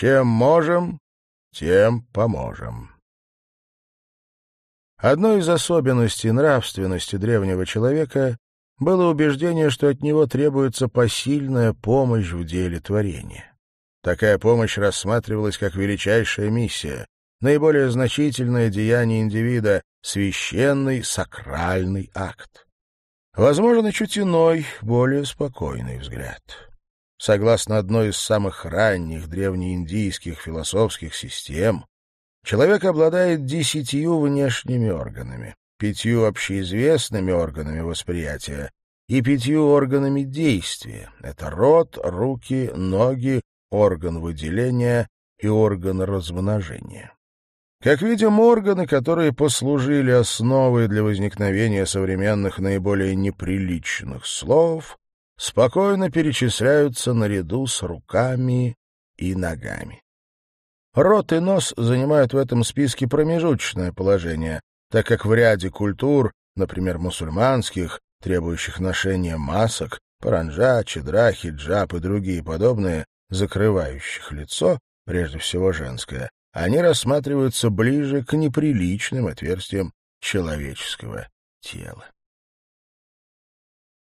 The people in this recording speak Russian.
Чем можем, тем поможем. Одной из особенностей нравственности древнего человека было убеждение, что от него требуется посильная помощь в деле творения. Такая помощь рассматривалась как величайшая миссия, наиболее значительное деяние индивида, священный сакральный акт. Возможно, чуть иной, более спокойный взгляд. Согласно одной из самых ранних древнеиндийских философских систем, человек обладает десятью внешними органами, пятью общеизвестными органами восприятия и пятью органами действия — это рот, руки, ноги, орган выделения и орган размножения. Как видим, органы, которые послужили основой для возникновения современных наиболее неприличных слов, спокойно перечисляются наряду с руками и ногами. Рот и нос занимают в этом списке промежуточное положение, так как в ряде культур, например, мусульманских, требующих ношения масок, паранджа, чедра, хиджаб и другие подобные, закрывающих лицо, прежде всего женское, они рассматриваются ближе к неприличным отверстиям человеческого тела.